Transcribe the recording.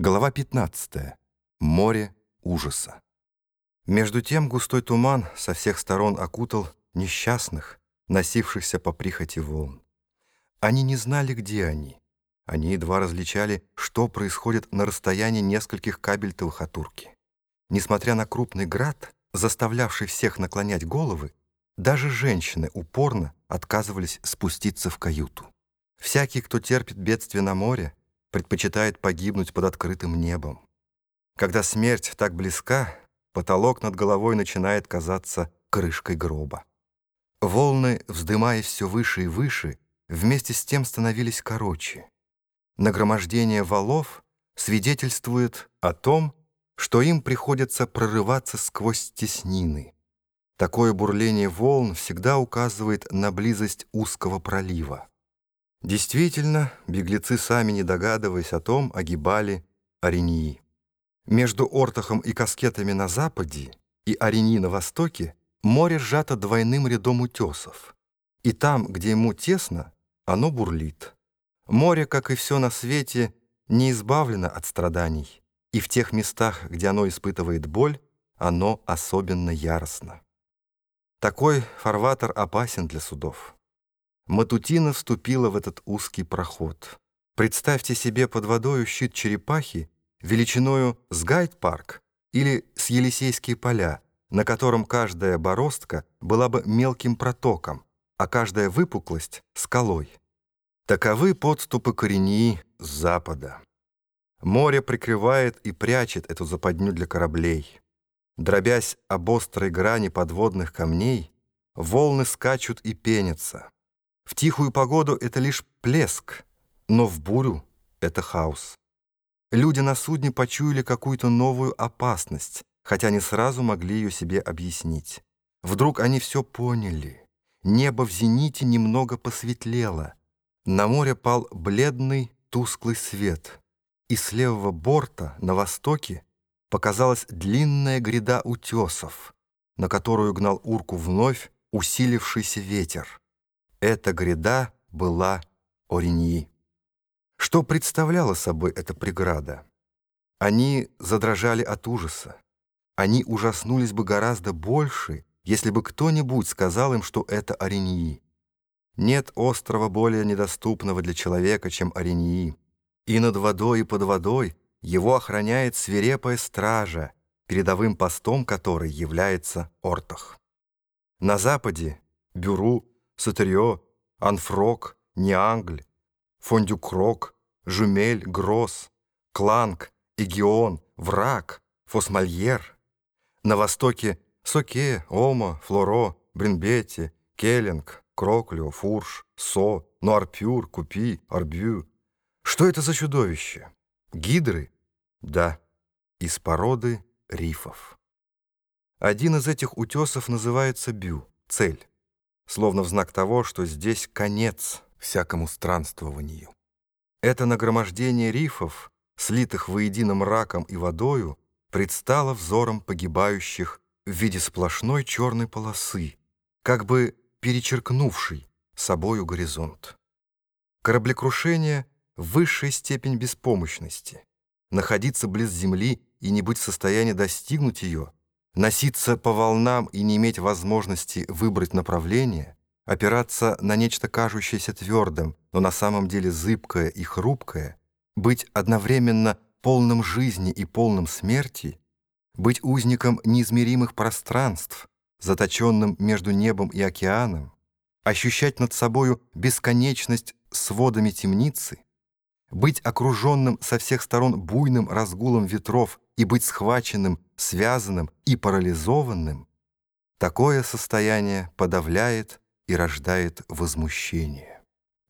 Глава 15. Море ужаса. Между тем густой туман со всех сторон окутал несчастных, носившихся по прихоти волн. Они не знали, где они. Они едва различали, что происходит на расстоянии нескольких кабельтовых от. Несмотря на крупный град, заставлявший всех наклонять головы, даже женщины упорно отказывались спуститься в каюту. Всякий, кто терпит бедствие на море, предпочитает погибнуть под открытым небом. Когда смерть так близка, потолок над головой начинает казаться крышкой гроба. Волны, вздымаясь все выше и выше, вместе с тем становились короче. Нагромождение валов свидетельствует о том, что им приходится прорываться сквозь теснины. Такое бурление волн всегда указывает на близость узкого пролива. Действительно, беглецы, сами не догадываясь о том, огибали Орении. Между Ортахом и Каскетами на западе и Орении на востоке море сжато двойным рядом утесов. И там, где ему тесно, оно бурлит. Море, как и все на свете, не избавлено от страданий, и в тех местах, где оно испытывает боль, оно особенно яростно. Такой фарватер опасен для судов. Матутина вступила в этот узкий проход. Представьте себе под водою щит черепахи величиною с гайд-парк или с Елисейские поля, на котором каждая бороздка была бы мелким протоком, а каждая выпуклость — скалой. Таковы подступы корении с запада. Море прикрывает и прячет эту западню для кораблей. Дробясь об острой грани подводных камней, волны скачут и пенятся. В тихую погоду это лишь плеск, но в бурю это хаос. Люди на судне почуяли какую-то новую опасность, хотя не сразу могли ее себе объяснить. Вдруг они все поняли. Небо в зените немного посветлело. На море пал бледный, тусклый свет. И с левого борта, на востоке, показалась длинная гряда утесов, на которую гнал урку вновь усилившийся ветер. Эта гряда была Ориньи. Что представляла собой эта преграда? Они задрожали от ужаса. Они ужаснулись бы гораздо больше, если бы кто-нибудь сказал им, что это Ориньи. Нет острова более недоступного для человека, чем Ориньи. И над водой, и под водой его охраняет свирепая стража, передовым постом которой является Ортах. На западе — Бюру, Сатерио, Анфрок, Ниангль, Фондюкрок, Жумель, Гросс, Кланг, Игион, Враг, Фосмальер. На востоке Соке, Ома, Флоро, Бринбетти, Келлинг, Кроклио, Фурш, Со, Нуарпюр, Купи, Арбю. Что это за чудовище? Гидры? Да, из породы рифов. Один из этих утесов называется Бю, цель словно в знак того, что здесь конец всякому странствованию. Это нагромождение рифов, слитых воедино мраком и водою, предстало взором погибающих в виде сплошной черной полосы, как бы перечеркнувшей собою горизонт. Кораблекрушение — высшая степень беспомощности. Находиться близ земли и не быть в состоянии достигнуть ее — Носиться по волнам и не иметь возможности выбрать направление, опираться на нечто кажущееся твердым, но на самом деле зыбкое и хрупкое, быть одновременно полным жизни и полным смерти, быть узником неизмеримых пространств, заточенным между небом и океаном, ощущать над собою бесконечность сводами темницы, быть окруженным со всех сторон буйным разгулом ветров и быть схваченным, связанным и парализованным, такое состояние подавляет и рождает возмущение.